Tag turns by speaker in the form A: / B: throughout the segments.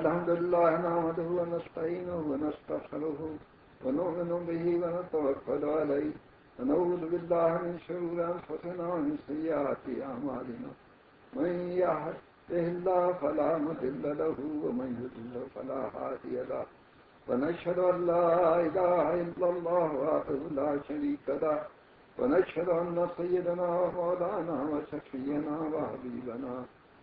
A: الحمد لله نعمده ونستعينه ونستغفره ونؤمن به ونتوكل عليه ونعوذ بالله من شرور أنفسنا ومن سيئات أعمالنا من يهده الله فلا مضل له ومن يضلل فلا هادي له ونشهد أن لا إله إلا الله وحده لا شريك له ونشهد أن سيدنا ومولانا وشفينا وحبيبنا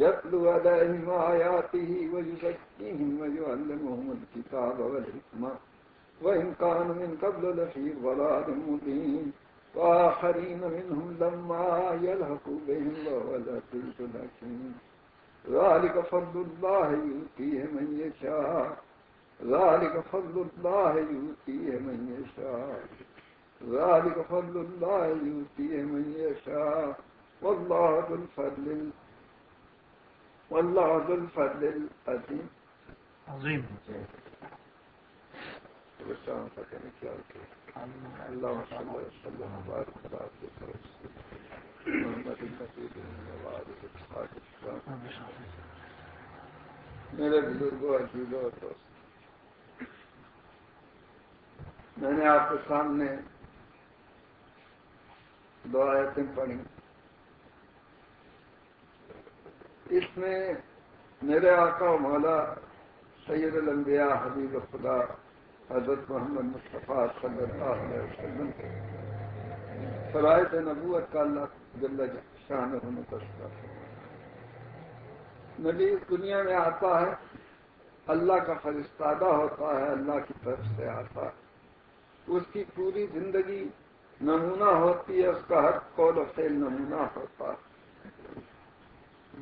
A: يتلو عليهم آياته ويزكيهم ويعلمهم الكتاب والحكمة وإن كانوا من قبل لفي ضلال مبين وآخرين منهم لما بهم وهو الحكيم ذلك فضل الله يؤتيه من يشاء ذلك فضل الله يؤتيه من يشاء ذلك فضل الله يؤتيه من يشاء والله ذو الفضل واللہ اللہ الفضل العظیم عظیم پتہ نہیں کیا فتح اللہ صلی وسلم مبارک محمد حباد میرے بزرگوں دوست میں نے آپ کے سامنے دو آیتیں پانی اس میں میرے آقا و مولا سید الانبیاء حبیب خدا حضرت محمد مصطفیٰ صلی اللہ علیہ وسلم فرائط نبوت کا اللہ شاہ میں ہونے کا نبی دنیا میں آتا ہے اللہ کا فرستادہ ہوتا ہے اللہ کی طرف سے آتا ہے اس کی پوری زندگی نمونہ ہوتی ہے اس کا حق قول و فیل نمونہ ہوتا ہے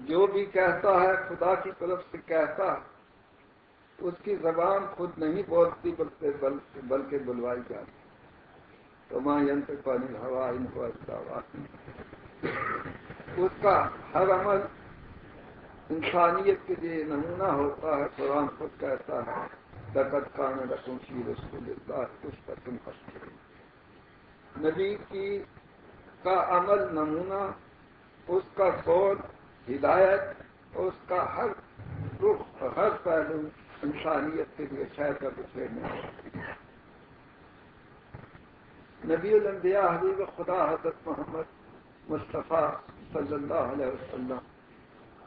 A: جو بھی کہتا ہے خدا کی طرف سے کہتا اس کی زبان خود نہیں بولتی بلکہ بلکہ بلوائی جاتی تو ماں پانی ہوا ان کو اس کا ہر عمل انسانیت کے لیے نمونہ ہوتا ہے قرآن خود کہتا ہے دقت خان رقم کی رسول کو اس پر تم نبی کی کا عمل نمونہ اس کا سوچ ہدایت اس کا ہر رخ ہر پہلو انسانیت کے لیے شہر کا دوسرے میں نبی المبیا حبیب خدا حضرت محمد مصطفیٰ صلی اللہ علیہ وسلم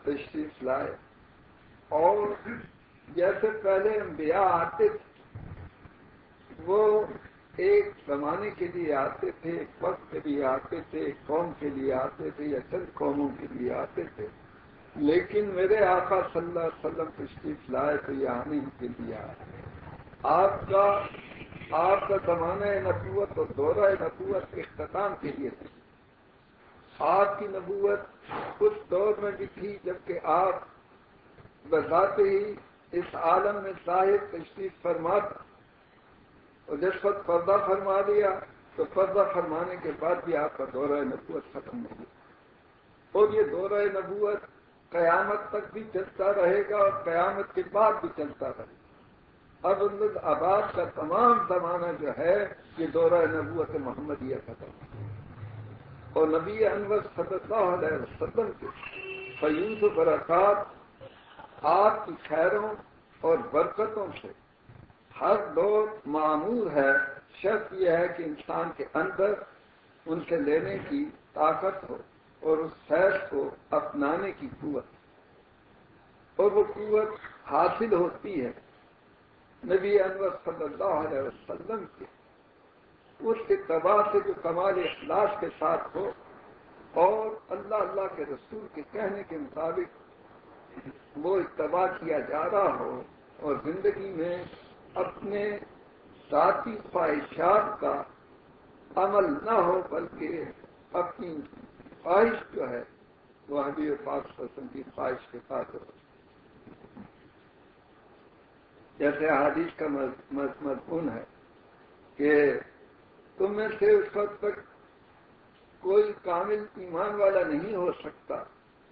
A: تشریف لائے اور جیسے پہلے انبیاء آتے تھے وہ ایک زمانے کے لیے آتے تھے ایک وقت کے لیے آتے تھے ایک قوم کے لیے آتے تھے یا چند قوموں کے لیے آتے تھے لیکن میرے آقا صلی اللہ علیہ وسلم تشریف لائے تو یہ آنے ہی کے لیے آئے آپ کا آپ کا زمانہ نبوت اور دورہ نبوت اختتام کے لیے تھی آپ کی نبوت اس دور میں بھی تھی جبکہ آپ بتاتے ہی اس عالم میں صاحب تشریف فرماتے اور جس وقت پردہ فرما لیا تو پردہ فرمانے کے بعد بھی آپ کا دورہ نبوت ختم نہیں اور یہ دورہ نبوت قیامت تک بھی چلتا رہے گا اور قیامت کے بعد بھی چلتا رہے گا اب اندر آباد کا تمام زمانہ جو ہے یہ دورہ نبوت محمدیہ ختم اور نبی انور وسلم کے فیوز و برکات آپ کی خیروں اور برکتوں سے ہر دور معمول ہے شرط یہ ہے کہ انسان کے اندر ان سے لینے کی طاقت ہو اور اس سیر کو اپنانے کی قوت اور وہ قوت حاصل ہوتی ہے نبی انور صلی اللہ علیہ وسلم کے اس کے تباہ سے جو کمال اخلاص کے ساتھ ہو اور اللہ اللہ کے رسول کے کہنے کے مطابق وہ اتباع کیا جا رہا ہو اور زندگی میں اپنے ذاتی خواہشات کا عمل نہ ہو بلکہ اپنی خواہش جو ہے وہ حبی پاک پسند کی خواہش کے ساتھ ہو جیسے حادیث کا مضمون ہے کہ تم میں سے اس وقت تک کوئی کامل ایمان والا نہیں ہو سکتا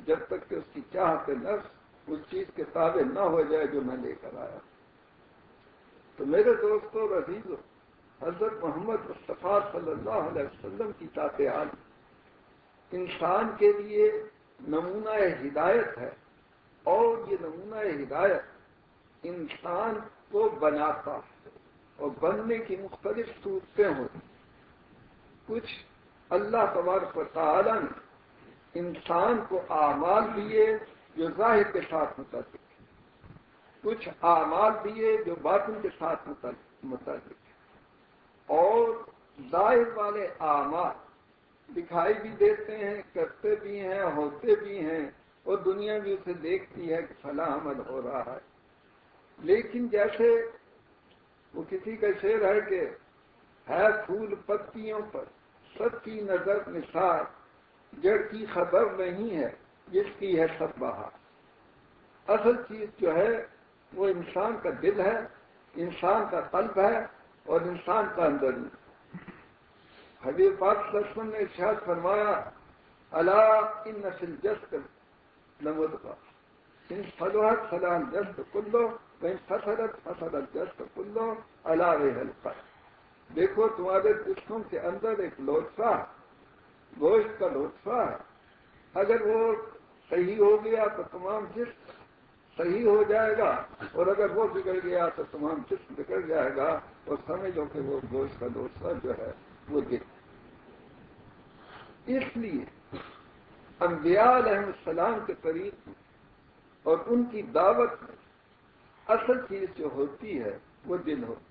A: جب تک کہ اس کی چاہتے نفس اس چیز کے تابع نہ ہو جائے جو میں لے کر آیا ہوں تو میرے دوستوں عزیز عزیزوں حضرت محمد مصطفیٰ صلی اللہ علیہ وسلم کی تاطحال انسان کے لیے نمونہ ہدایت ہے اور یہ نمونہ ہدایت انسان کو بناتا ہے اور بننے کی مختلف صورتیں ہوتی کچھ اللہ تبارک و تعالی نے انسان کو اعمال دیے جو ظاہر کے ساتھ متاثر کچھ اعمال دیے جو باطن کے ساتھ متعلق ہیں اور ظاہر والے اعمال دکھائی بھی دیتے ہیں کرتے بھی ہیں ہوتے بھی ہیں اور دنیا بھی اسے دیکھتی ہے کہ فلاں عمل ہو رہا ہے لیکن جیسے وہ کسی کا شعر ہے کہ ہے پھول پتیوں پر سب کی نظر نثار جڑ کی خبر نہیں ہے جس کی ہے سب بہار اصل چیز جو ہے وہ انسان کا دل ہے انسان کا قلب ہے اور انسان کا اندر حبیب پاک نے شہد فرمایا اللہ ان نسل نمود کا جس کلو بن فصلت فصلت جست کلو اللہ حلفا دیکھو تمہارے دشکوں کے اندر ایک لوٹفا گوشت کا لوٹفا ہے اگر وہ صحیح ہو گیا تو تمام جسم صحیح ہو جائے گا اور اگر وہ بگڑ گیا تو تمام جسم بگڑ جائے گا اور سمجھو کہ وہ گوشت کا دوسرا جو ہے وہ گر اس لیے انبیاء علیہ السلام کے قریب اور ان کی دعوت اصل چیز جو ہوتی ہے وہ دل ہوتی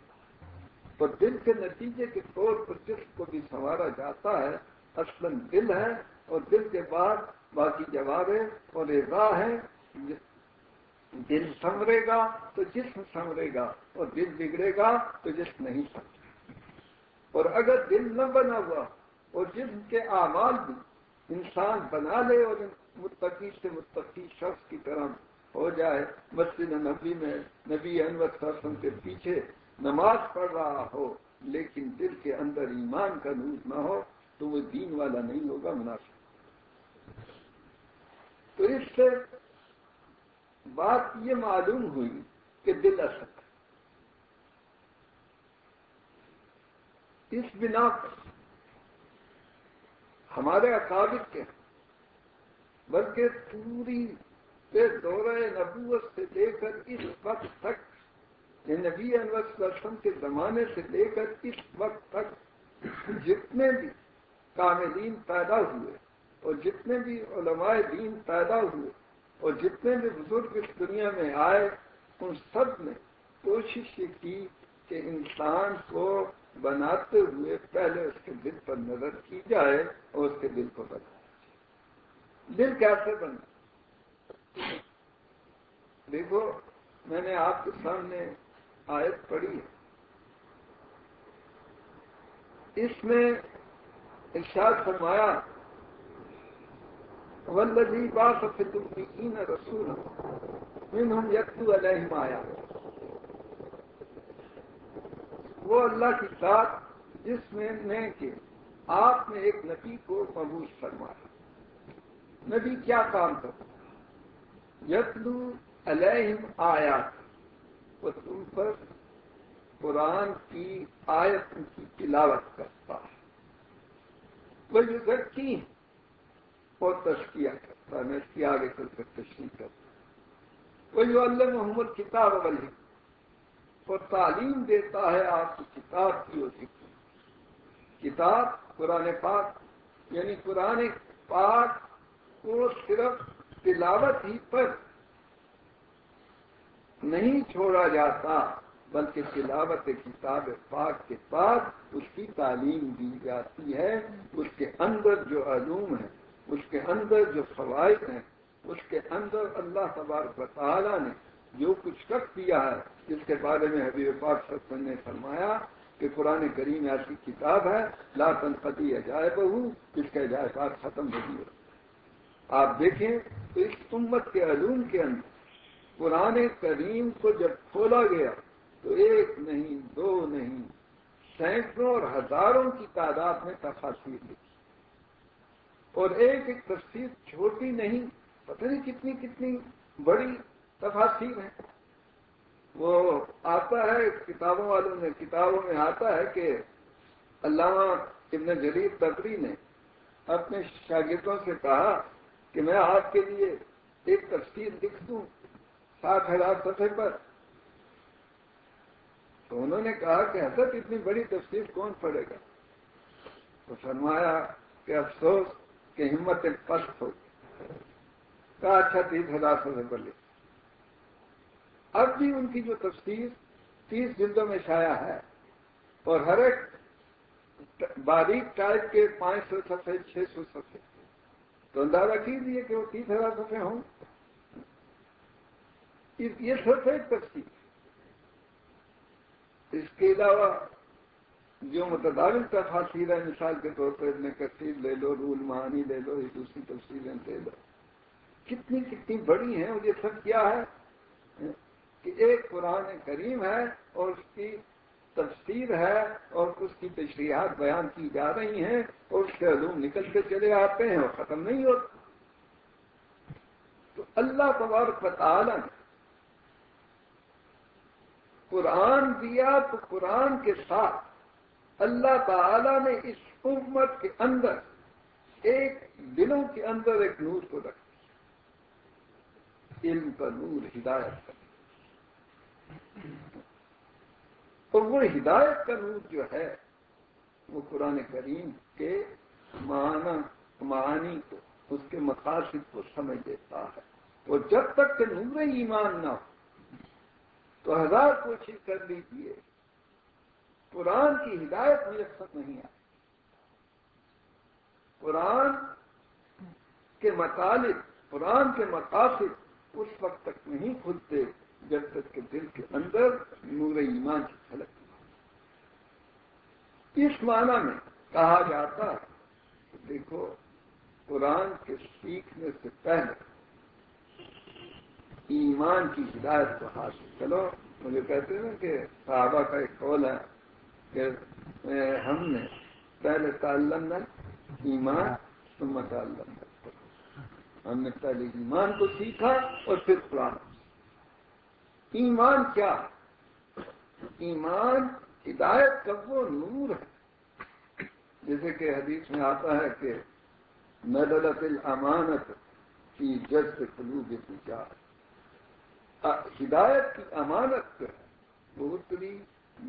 A: تو دل کے نتیجے کے طور پر جسم کو بھی سنوارا جاتا ہے اصل دل ہے اور دل کے بعد باقی جوابیں اور راہ ہیں دل سمرے گا تو جسم سمرے گا اور دل بگڑے گا تو جسم نہیں سمجھے اور اگر دل نہ بنا ہوا اور جسم کے اعمال بھی انسان بنا لے اور متقی سے متقی شخص کی طرح ہو جائے مسجد نبی میں نبی انور کے پیچھے نماز پڑھ رہا ہو لیکن دل کے اندر ایمان کا نور نہ ہو تو وہ دین والا نہیں ہوگا مناسب تو اس سے بات یہ معلوم ہوئی کہ دل اصل اس بنا پر ہمارے عطابق کے بلکہ پوری دورہ نبوت سے لے کر اس وقت تک یعنی نبی رسم کے زمانے سے لے کر اس وقت تک جتنے بھی کاملین پیدا ہوئے اور جتنے بھی علماء دین پیدا ہوئے اور جتنے بھی بزرگ اس دنیا میں آئے ان سب نے کوشش یہ کی کہ انسان کو بناتے ہوئے پہلے اس کے دل پر نظر کی جائے اور اس کے دل کو بتا دل کیسے بنا دیکھو میں نے آپ کے سامنے آیت پڑھی ہے اس میں ارشاد فرمایا ولجی باس و فکر کی نسول جنہ یتلو آیا وہ اللہ کی ساتھ جس میں میں کہ آپ نے ایک نبی کو فروش فرمایا نبی کیا کام کرتا یتلو علیہم آیا وہ تم پر قرآن کی آیت کی تلاوت کرتا ہے وہ یہ غرتی ہیں اور تشکیہ کرتا ہے میں اس کی آگے چل کر تشریح تشکیل کرتا ہوں وہ جو اللہ محمد کتاب والی اور تعلیم دیتا ہے آپ کی کتاب کی اور سیکھی کتاب قرآن پاک یعنی قرآن پاک کو صرف تلاوت ہی پر نہیں چھوڑا جاتا بلکہ تلاوت کتاب پاک کے بعد اس کی تعلیم دی جاتی ہے اس کے اندر جو علوم ہے اس کے اندر جو فوائد ہیں اس کے اندر اللہ سبار تعالیٰ نے جو کچھ کر دیا ہے جس کے بارے میں حبیب پاک سلسن نے فرمایا کہ قرآن کریم ایسی کی کتاب ہے لا تنقطی عجائب ہوں جس کے عجائبات ختم ہو ہو آپ دیکھیں اس امت کے علوم کے اندر قرآن کریم کو جب کھولا گیا تو ایک نہیں دو نہیں سینکڑوں اور ہزاروں کی تعداد میں تفاصیر لکھی اور ایک ایک تفصیل چھوٹی نہیں پتہ نہیں کتنی کتنی بڑی تفاصیل ہے وہ آتا ہے کتابوں والوں میں کتابوں میں آتا ہے کہ علامہ ابن جریر تبری نے اپنے شاگردوں سے کہا کہ میں آپ کے لیے ایک تفصیل لکھ دوں سات ہزار سطح پر تو انہوں نے کہا کہ حضرت اتنی بڑی تفصیل کون پڑے گا تو فرمایا کہ افسوس کہ پست ہو کہا اچھا تیس ہزار سفر کر لے اب بھی ان کی جو تفسیر تیس جلدوں میں شائع ہے اور ہر ایک باریک ٹائپ کے پانچ سو سفے چھ سو سفے تو اندازہ کیجیے کہ وہ تیس ہزار سفے ہوں یہ سب سے ایک تفصیل اس کے علاوہ جو متدارک کا خاصیلا مثال کے طور پر اتنے کثیر لے لو رول مہانی لے لو ایک دوسری تفصیلیں لے لو کتنی کتنی بڑی ہیں اور یہ سب کیا ہے کہ ایک قرآن کریم ہے اور اس کی تفسیر ہے اور اس کی تشریحات بیان کی جا رہی ہیں اور اس کے علوم نکل کے چلے آتے ہیں اور ختم نہیں ہوتے تو اللہ تبارک تعالی نے قرآن دیا تو قرآن کے ساتھ اللہ تعالی نے اس امت کے اندر ایک دلوں کے اندر ایک نور کو رکھ علم کا نور ہدایت کا نور اور وہ ہدایت کا نور جو ہے وہ قرآن کریم کے معنی معانی کو اس کے مقاصد کو سمجھ دیتا ہے وہ جب تک کہ نور ایمان نہ ہو تو ہزار کوشش کر لیجیے قرآن کی ہدایت مجھے نہیں آئی قرآن کے مطالب قرآن کے مقاصد اس وقت تک نہیں کھلتے جب تک کہ دل کے اندر نور ایمان کی جھلک اس معنی میں کہا جاتا ہے کہ دیکھو قرآن کے سیکھنے سے پہلے ایمان کی ہدایت کو حاصل کرو مجھے کہتے ہیں کہ صحابہ کا ایک قول ہے کہ ہم نے پہلے تعلق ایمان ثم تعلق ہم نے پہلے ایمان کو سیکھا اور پھر قرآن ایمان کیا ایمان ہدایت کا وہ نور ہے جیسے کہ حدیث میں آتا ہے کہ ندلت الامانت کی جد کرو کے ہدایت کی امانت بڑی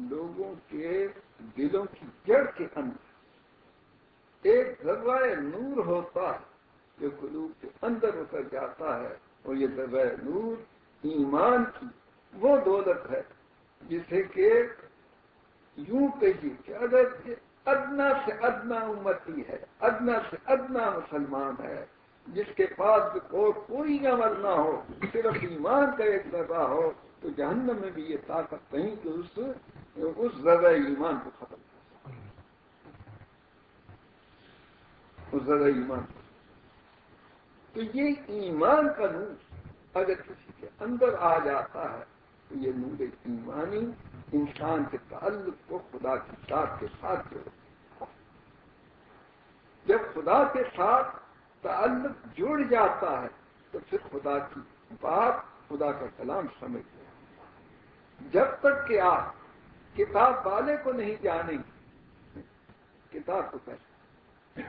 A: لوگوں کے دلوں کی جڑ کے اندر ایک ذرا نور ہوتا ہے جو قلوب کے اندر اتر جاتا ہے اور یہ ذرا نور ایمان کی وہ دولت ہے جسے کہ یوں کہیے کہ اگر ادنا سے ادنا امتی ہے ادنا سے ادنا مسلمان ہے جس کے پاس اور کوئی عمل نہ ہو صرف ایمان کا ایک ذرہ ہو تو جہنم میں بھی یہ طاقت نہیں کہ اس اس ذرا ایمان کو ختم کر اس سک ایمان کو تو یہ ایمان کا نور اگر کسی کے اندر آ جاتا ہے تو یہ نور ایمانی انسان کے تعلق کو خدا کی ساتھ کے ساتھ جوڑ جب خدا کے ساتھ تعلق جڑ جاتا ہے تو پھر خدا کی بات خدا کا کلام سمجھ جب تک کہ آپ کتاب والے کو نہیں جانیں گے کتاب کو پہلے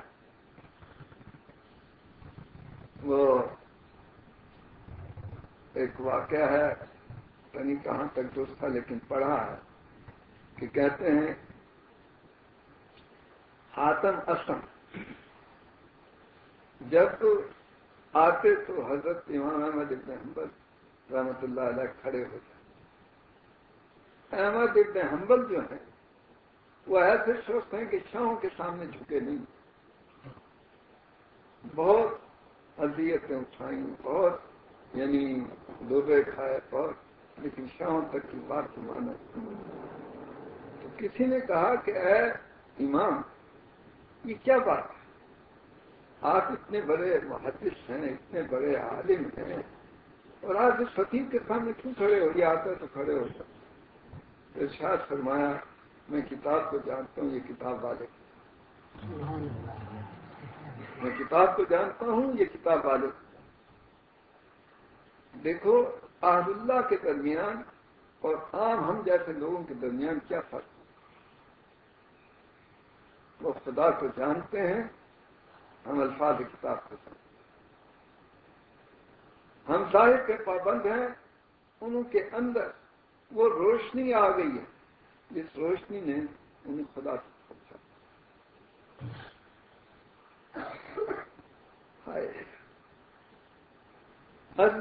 A: وہ ایک واقعہ ہے یعنی کہاں تک درست تھا لیکن پڑھا ہے کہ کہتے ہیں آتم اسم جب آتے تو حضرت امام احمد ابن محمد رحمت اللہ علیہ کھڑے ہوتے احمد ابن حنبل جو ہیں وہ ایسے سوچتے ہیں کہ شاہوں کے سامنے جھکے نہیں بہت اذیتیں اٹھائیں اور یعنی دوبے کھائے بہت لیکن شاہوں تک کی بات مانا تو کسی نے کہا کہ اے امام یہ کیا بات ہے آپ اتنے بڑے محدث ہیں اتنے بڑے عالم ہیں اور آج اس فقیر کے سامنے کیوں کھڑے ہو یہ آتا تو کھڑے ہو سکتے ارشاد فرمایا میں کتاب کو جانتا ہوں یہ کتاب والے میں کتاب کو جانتا ہوں یہ کتاب والے دیکھو احد اللہ کے درمیان اور عام ہم جیسے لوگوں کے درمیان کیا فرق ہے وہ خدا کو جانتے ہیں ہم الفاظ کتاب کو جانتے ہیں ہم صاحب کے پابند ہیں ان کے اندر وہ روشنی آ گئی ہے جس روشنی نے انہیں خدا سے خدشہ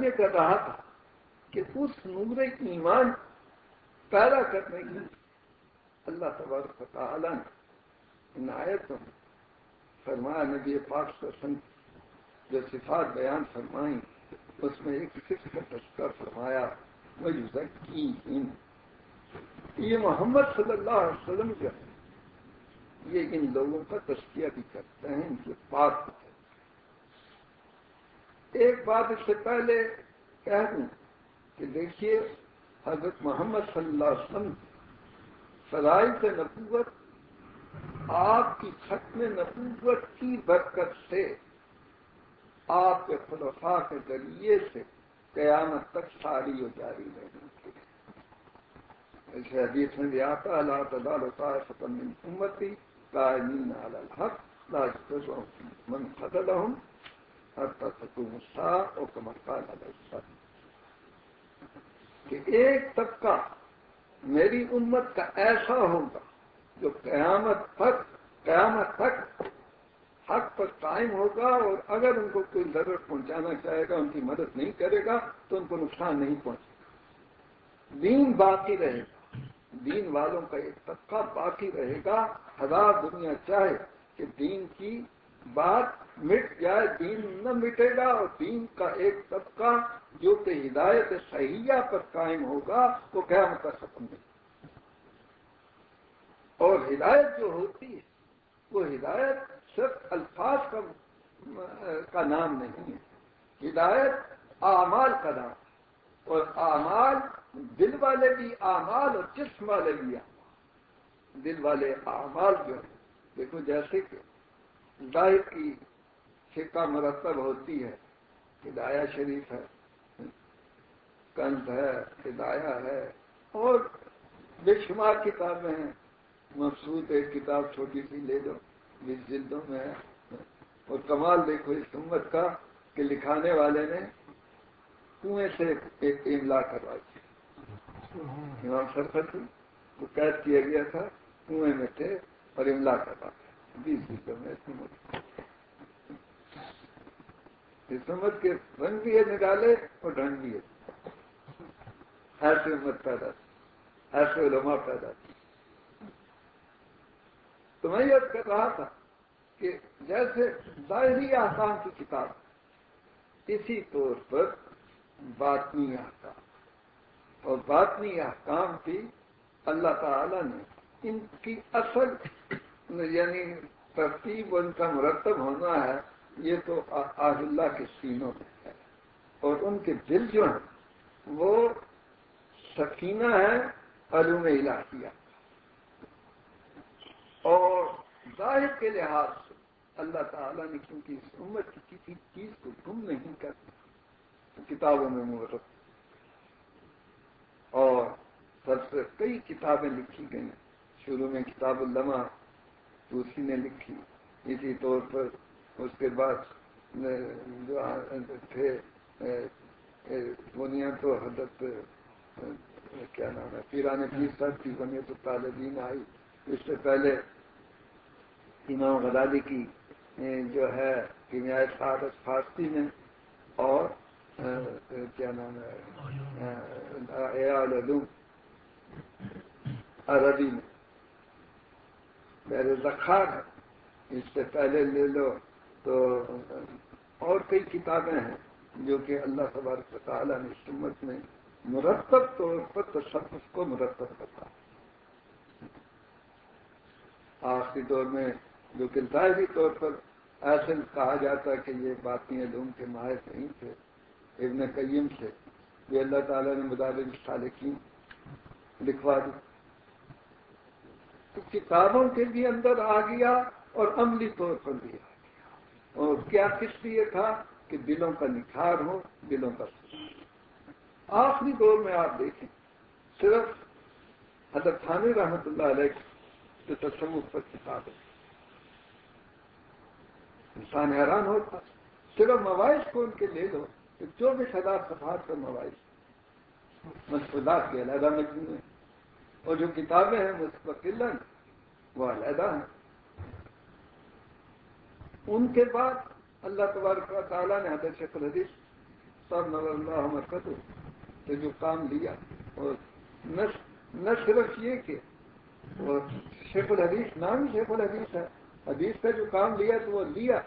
A: یہ کر رہا تھا کہ اس نور ایمان پیدا کرنے کی اللہ تبارک تعالیٰ نے نایت میں فرمایا نبی پاک سن جو صفات بیان فرمائی اس میں ایک صفت کا تذکر فرمایا یہ محمد صلی اللہ علیہ وسلم جو ہے یہ ان لوگوں کا تشکیہ بھی کرتے ہیں ان کے پاس ایک بات اس سے پہلے کہہ دوں کہ دیکھیے حضرت محمد صلی اللہ علیہ وسلم فلائی سے نبوت آپ کی چھت میں کی برکت سے آپ کے خلفا کے ذریعے سے قیامت تک ساری و جاری رہنی ایسے حدیث میں اللہ تدال لات من امتی کائن عالم حق من خطم ہر تک حکوم السلام کہ ایک طبقہ میری امت کا ایسا ہوگا جو قیامت تک قیامت تک حق پر قائم ہوگا اور اگر ان کو کوئی ضرورت پہنچانا چاہے گا ان کی مدد نہیں کرے گا تو ان کو نقصان نہیں پہنچے گا دین باقی رہے گا دین والوں کا ایک طبقہ باقی رہے گا ہزار دنیا چاہے کہ دین کی بات مٹ جائے دین نہ مٹے گا اور دین کا ایک طبقہ جو کہ ہدایت صحیحہ پر قائم ہوگا وہ کیا کا ختم نہیں اور ہدایت جو ہوتی ہے وہ ہدایت صرف الفاظ کا کا نام نہیں ہے ہدایت اعمال کا نام اور اعمال دل والے بھی اعمال اور جسم والے بھی اعمال دل والے اعمال جو ہے دیکھو جیسے کہ ظاہر کی سکہ مرتب ہوتی ہے ہدایہ شریف ہے کنز ہے ہدایا ہے اور بے شمار کتابیں ہیں مقصود ایک کتاب چھوٹی سی لے لو بیس جلدوں میں ہے اور کمال دیکھو اس امت کا کہ لکھانے والے نے کنویں سے ایک املا کروا سرفت کو قید کیا گیا تھا کنویں میں تھے اور املا کروا بیس جلدوں میں سمت کے رنگ بھی ہے نکالے اور ڈھنگ بھی ہے سے امت پیدا ایسے حیثیت پیدا تھی تو میں یہ کر رہا تھا کہ جیسے ظاہری احکام کی کتاب اسی طور پر باطنی احکام اور باطنی احکام بھی اللہ تعالی نے ان کی اصل یعنی ترتیب ان کا مرتب ہونا ہے یہ تو آج اللہ کے سینوں میں ہے اور ان کے دل جو ہیں وہ سکینہ ہے علوم الہیہ اور ظاہر کے لحاظ سے اللہ تعالیٰ نے کیونکہ اس امت کی کسی چیز کو گم نہیں کر کتابوں میں مبرط اور سب سے کئی کتابیں لکھی گئی شروع میں کتاب اللہ دوسری نے لکھی اسی طور پر اس کے بعد جو تھے دنیا تو حضرت کیا نام ہے پیران پیر سب کی میں تو طالبین آئی اس سے پہلے امام غزالی کی جو ہے کیمیائی فارس فارسی میں اور کیا نام ہے عربی میں زخار ہے اس سے پہلے لے لو تو اور کئی کتابیں ہیں جو کہ اللہ سبارک تعالیٰ نے سمت میں مرتب طور پر تو کو مرتب کرتا ہے آخری دور میں جو ظاہری طور پر ایسے کہا جاتا کہ یہ باتیں لوگوں کے ماہر نہیں تھے ابن قیم سے یہ اللہ تعالیٰ نے مطالعے صالقین لکھوا دی تو کتابوں کے بھی اندر آ گیا اور عملی طور پر بھی آ گیا اور کیا کس لیے تھا کہ دلوں کا نکھار ہو دلوں کا آخری دور میں آپ دیکھیں صرف حضرت خانی رحمتہ اللہ علیہ پر کتاب ہے انسان حیران ہوتا صرف مواعث کو ان کے لے لو چوبیس ہزار صفحات کا مواعث مسف کے علیحدہ مجموعے اور جو کتابیں ہیں مستقل وہ علیحدہ ہیں ان کے بعد اللہ تبارک تعالیٰ نے اللہ مرکز سے جو کام لیا اور نہ صرف یہ کہ شیخ الحدیث نام ہی شیخ الحدیث ہے حدیث کا جو کام لیا تو وہ لیا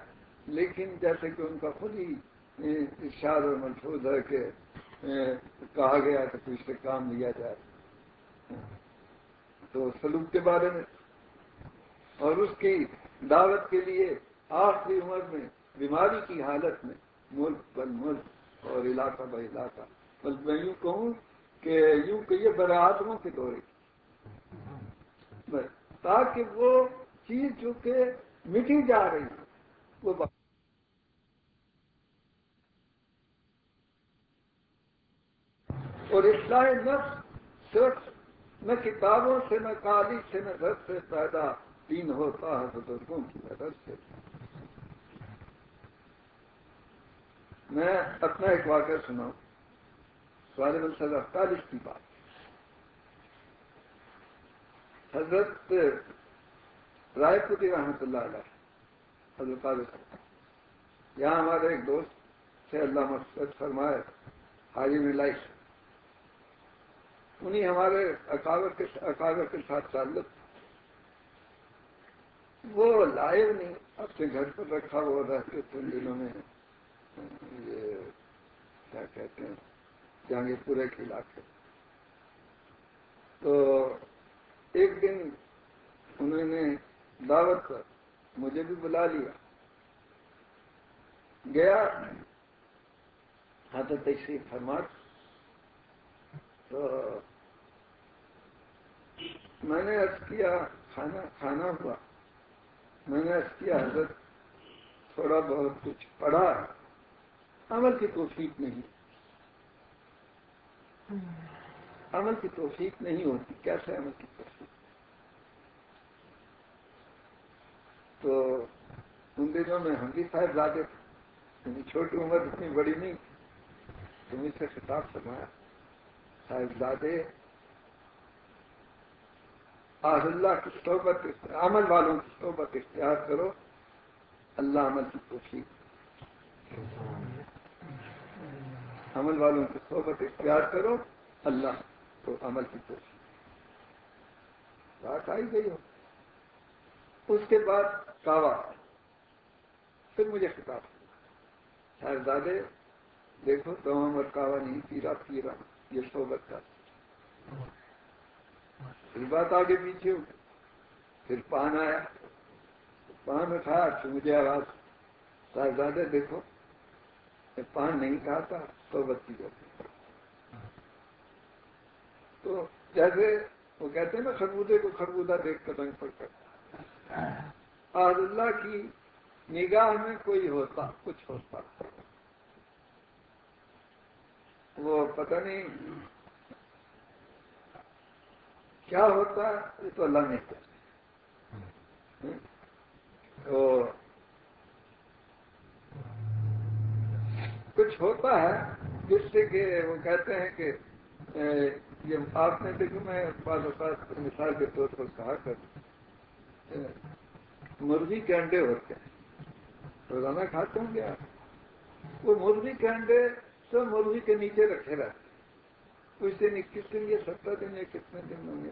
A: لیکن جیسے کہ ان کا خود ہی اشار اور ہے کہ کہا گیا تو اس سے کام لیا جائے تو سلوک کے بارے میں اور اس کی دعوت کے لیے آخری عمر میں بیماری کی حالت میں ملک بل ملک اور علاقہ بہ علاقہ بس میں یوں کہوں کہ یوں کہ یہ برآموں کے دورے تاکہ وہ چیز جو کہ مٹی جا رہی ہے وہ کتابوں سے نہ کالی سے نہ گھر سے پیدا ہوتا ہے بزرگوں کی مدد سے میں اپنا ایک واقعہ سناؤں سوال سوال اڑتالیس کی بات حضرت رائے پوری رحمت اللہ علیہ حضرت یہاں ہمارے ایک دوست اللہ فرمائے حاجی ملائش انہیں ہمارے اکاور کے کے ساتھ تعلق وہ لائیو نہیں اپنے گھر پر رکھا ہوا رہتے ان دنوں میں یہ کیا کہتے ہیں جہانگیر پورے کے علاقے تو ایک دن انہوں نے دعوت کر مجھے بھی بلا لیا گیا ہاتھ تشریف فرما تو میں نے عرض کیا کھانا ہوا میں نے عرض کیا حضرت تھوڑا بہت کچھ پڑھا عمل کی توفیق نہیں عمل کی توفیق نہیں ہوتی کیسے عمل کی توفیق تو ان دنوں میں ہم بھی صاحب زیادہ تھے یعنی چھوٹی عمر اتنی بڑی نہیں تم سے خطاب صاحب کتاب سمجھایا اللہ کی صحبت عمل والوں کی صحبت اختیار کرو اللہ عمل کی توفیق عمل والوں کی صحبت اختیار کرو اللہ تو عمل کی کوشش بات آئی گئی ہو اس کے بعد کعوا پھر مجھے کتاب شاہزادے دیکھو تو عمر پر کعوا نہیں پیرا پیرا یہ صحبت کا پھر بات آگے پیچھے ہو پھر پان آیا پان اٹھایا تو مجھے آواز صاحبزادے دیکھو میں پان نہیں کھاتا تھا کی جاتی تو جیسے وہ کہتے ہیں نا خربوزے کو خربوزہ دیکھ کر ہاں۔ اور اللہ کی نگاہ میں کوئی ہوتا کچھ ہوتا وہ پتہ نہیں کیا ہوتا یہ تو اللہ نہیں تو کچھ ہوتا ہے جس سے کہ وہ کہتے ہیں کہ یہ آپ نے دیکھو میں بعض اوقات مثال کے طور پر کہا کر مرضی کے انڈے ہوتے ہیں روزانہ کھاتے ہوں گے آپ وہ مرغی کے انڈے سب مرغی کے نیچے رکھے رہتے اس دن اکیس دن یا سترہ دن یا کتنے دن ہوں گے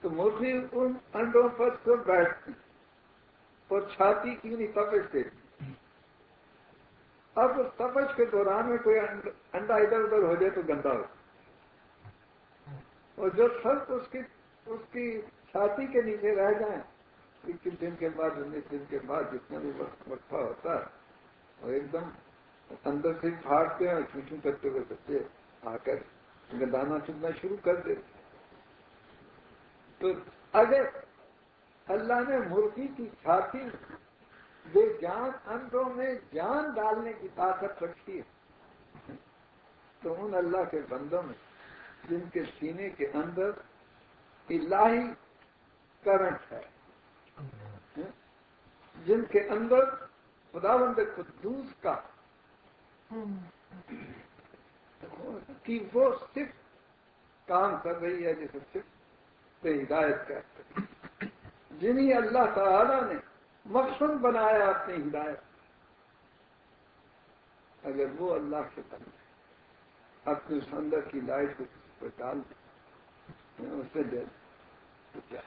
A: تو مرضی انڈوں پر سب بیٹھتی اور چھاتی کی نہیں تپش دیتی اب تپش کے دوران میں کوئی انڈا ادھر ادھر ہو جائے تو گندا ہوتا اور جو سخت اس کی اس کی چھاتی کے نیچے رہ جائیں اکیس دن کے بعد انیس دن کے بعد جتنا بھی وقت وقفہ ہوتا ہے وہ ایک دم اندر سے پھاڑتے ہیں اور ٹیوشن کرتے ہوئے بچے آ کر دانا چننا شروع کر دیتے تو اگر اللہ نے مرغی کی چھاتی بے جان انڈوں میں جان ڈالنے کی طاقت رکھی ہے تو ان اللہ کے بندوں میں جن کے سینے کے اندر الہی کرنٹ ہے جن کے اندر خدا بند خدوس کا کی وہ صرف کام کر رہی ہے جسے صرف پہ ہدایت کرتے جنہیں اللہ تعالی نے مقصد بنایا اپنی ہدایت اگر وہ اللہ کے بندے اپنے سندر اندر کی لائٹ کو کوئی اس سے دے تو کیا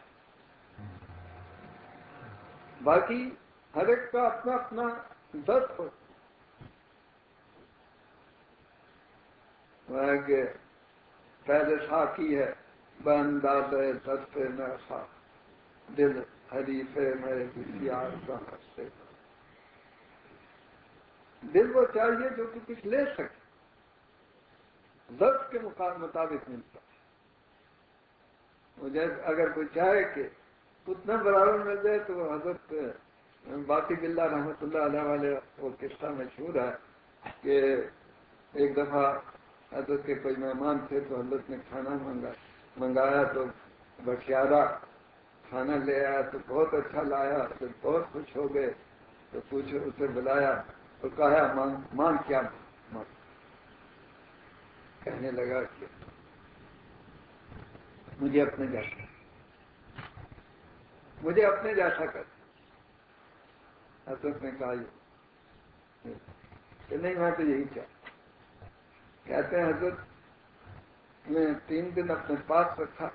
A: باقی ہر ایک کا اپنا اپنا درد ہو پہلے سا کی ہے بندا دستے میں سا دل ہری سے میں کسی آر سے دل وہ چاہیے جو کہ کچھ لے سکے ضبط کے مقام مطابق ملتا جیسے اگر کوئی چاہے کہ کتنا برابر مل جائے تو حضرت باقی بلّہ رحمۃ اللہ علیہ والے وہ قصہ مشہور ہے کہ ایک دفعہ حضرت کے کوئی مہمان تھے تو حضرت نے کھانا منگایا تو بٹیارا کھانا لے آیا تو بہت اچھا لایا پھر بہت خوش ہو گئے تو پوچھ اسے بلایا تو کہا مانگ کیا کہنے لگا کہ مجھے اپنے جیسا مجھے اپنے جیسا کر حضرت نے کہا کہ نہیں میں تو یہی کہتے ہیں حضرت میں تین دن اپنے پاس رکھا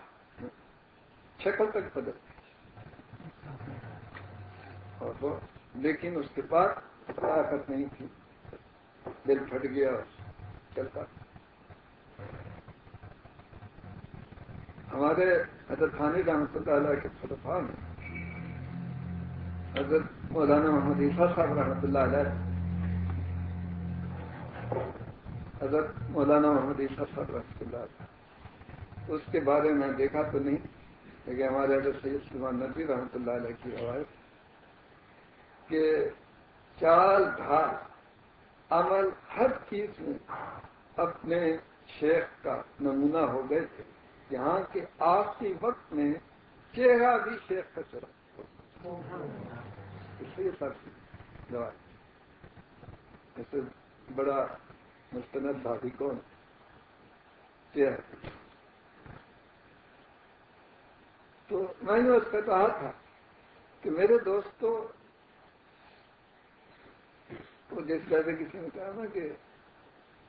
A: اور کچھ لیکن اس کے پاس طاقت نہیں تھی دل پھٹ گیا چلتا ہمارے حضرت خانی رحمۃ اللہ علیہ کے خلفاء میں حضرت مولانا محمد عیسیٰ صاحب رحمۃ اللہ علیہ حضرت مولانا محمد عیسیٰ صاحب رحمۃ اللہ علیہ اس کے بارے میں دیکھا تو نہیں لیکن ہمارے حضرت سید سلمان نبی رحمۃ اللہ علیہ کی روایت کہ چال دھار عمل ہر چیز میں اپنے شیخ کا نمونہ ہو گئے تھے یہاں کے آخری وقت میں چہرہ بھی شیخ کا چلا اس لیے دوائی اس سے بڑا مستند بھاگی کون چہرہ تو میں نے اس کا کہا تھا کہ میرے دوستوں کو جس میں کسی نے کہا نا کہ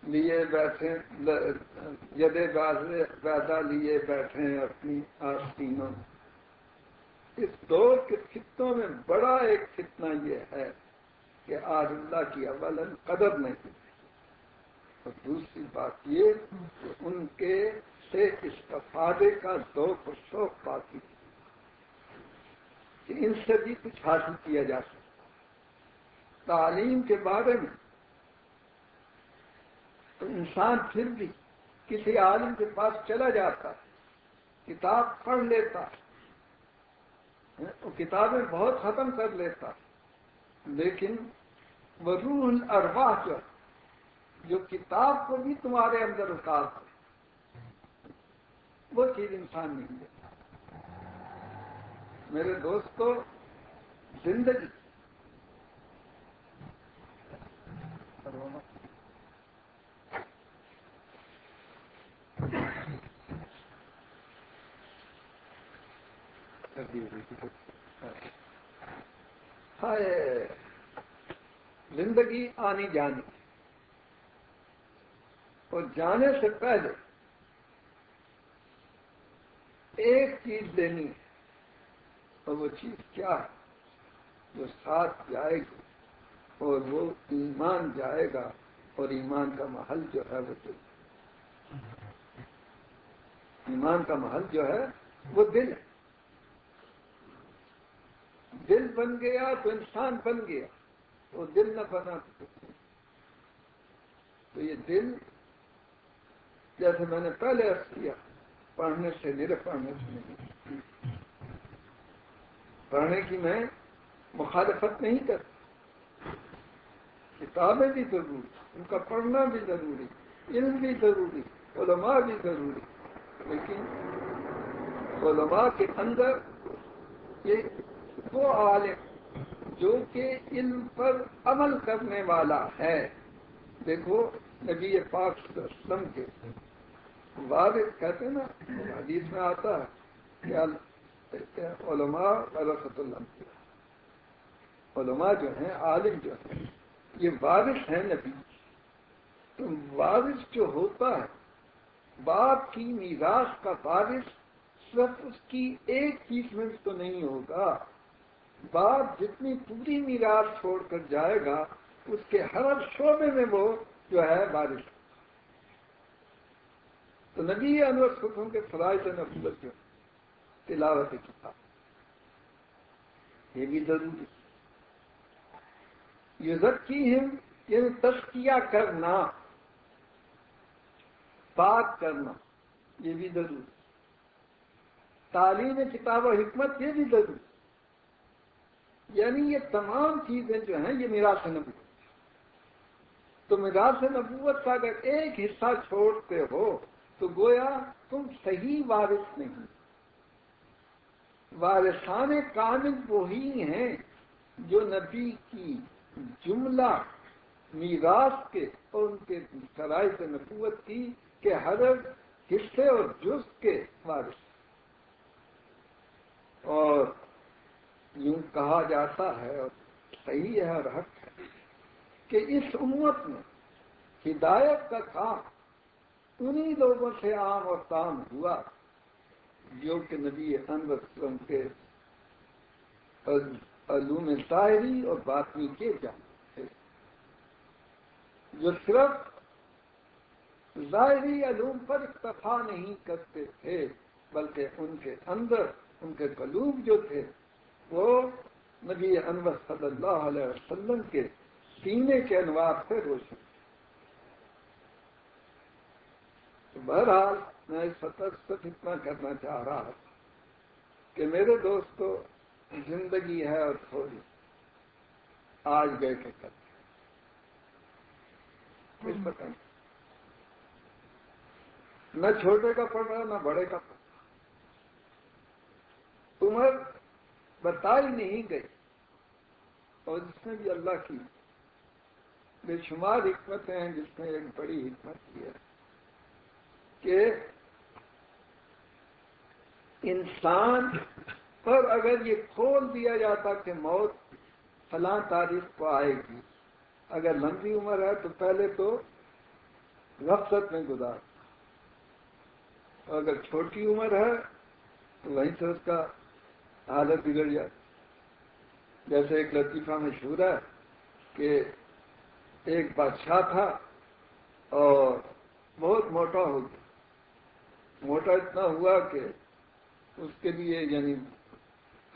A: لیے بیٹھے بازے پیدا لیے بیٹھے اپنی آستینوں اس دور کے خطوں میں بڑا ایک خطنا یہ ہے کہ آج اللہ کی اول قدر نہیں اور دوسری بات یہ کہ ان کے سے استفادے کا ذوق و شوق پاتی کہ ان سے بھی کچھ حاصل کیا جا سکتا تعلیم کے بارے میں تو انسان پھر بھی کسی عالم کے پاس چلا جاتا کتاب پڑھ لیتا کتابیں بہت ختم کر لیتا لیکن ارواہ جو جو کتاب کو بھی تمہارے اندر اتارتا وہ چیز انسان نہیں ہے میرے دوستو زندگی ہاں، زندگی آنی جانی اور جانے سے پہلے ایک چیز دینی ہے اور وہ چیز کیا ہے وہ ساتھ جائے گی اور وہ ایمان جائے گا اور ایمان کا محل جو ہے وہ دل ایمان کا محل جو ہے وہ دل ہے بن گیا تو انسان بن گیا تو دل نہ بنا تو یہ دل جیسے میں نے پہلے ارد کیا پڑھنے سے نرخ پڑھنے سے نہیں پڑھنے کی میں مخالفت نہیں کرتا کتابیں بھی ضروری ان کا پڑھنا بھی ضروری علم بھی ضروری علماء بھی ضروری لیکن علماء کے اندر یہ وہ عالم جو کہ پر عمل کرنے والا ہے دیکھو نبی پاک کے وارث کہتے ہیں نا حدیث میں آتا ہے علماء علما علماء جو ہیں عالم جو ہیں یہ وارث ہیں نبی تو وارث جو ہوتا ہے باپ کی میراث کا وارث صرف اس کی ایک چیز میں تو نہیں ہوگا باپ جتنی پوری میرات چھوڑ کر جائے گا اس کے ہر شعبے میں وہ جو ہے بارش تو نبی انور سکھوں کے فرائض سے محسوس تلاوت کتاب یہ بھی ضروری یہ ذکی ہم ان یعنی تشکیہ کرنا بات کرنا یہ بھی ضروری تعلیم کتاب و حکمت یہ بھی ضروری یعنی یہ تمام چیزیں جو ہیں یہ میرا نبوت تو میراث نبوت کا اگر ایک حصہ چھوڑتے ہو تو گویا تم صحیح وارث نہیں وارثان کامل وہی ہیں جو نبی کی جملہ میراث کے اور ان سرائے سے نقوت کی کہ ہر حصے اور جز کے وارث اور یوں کہا جاتا ہے اور صحیح ہے حق ہے کہ اس امت میں ہدایت کا کام انہی لوگوں سے عام اور تام ہوا جو کہ نبی کے علوم دائری اور باطنی کے جانتے تھے جو صرف ظاہری علوم پر اکتفا نہیں کرتے تھے بلکہ ان کے اندر ان کے قلوب جو تھے وہ نبی انور صلی اللہ علیہ وسلم کے سینے کے انوار سے روشن بہرحال میں اس سطح صرف اتنا کرنا چاہ رہا ہوں کہ میرے دوست زندگی ہے اور تھوڑی آج گئے کے بتائیں نہ چھوٹے کا پڑھ رہا نہ بڑے کا پڑھ رہا تمہر بتائی نہیں گئی اور اس میں بھی اللہ کی بے شمار حکمتیں ہیں جس میں ایک بڑی حکمت یہ ہے کہ انسان پر اگر یہ کھول دیا جاتا کہ موت فلاں تاریخ کو آئے گی اگر لمبی عمر ہے تو پہلے تو لفظت میں گزار اگر چھوٹی عمر ہے تو وہیں سے اس کا حالت بگڑ جائے جیسے ایک لطیفہ مشہور ہے کہ ایک بادشاہ تھا اور بہت موٹا ہو گیا موٹا اتنا ہوا کہ اس کے لیے یعنی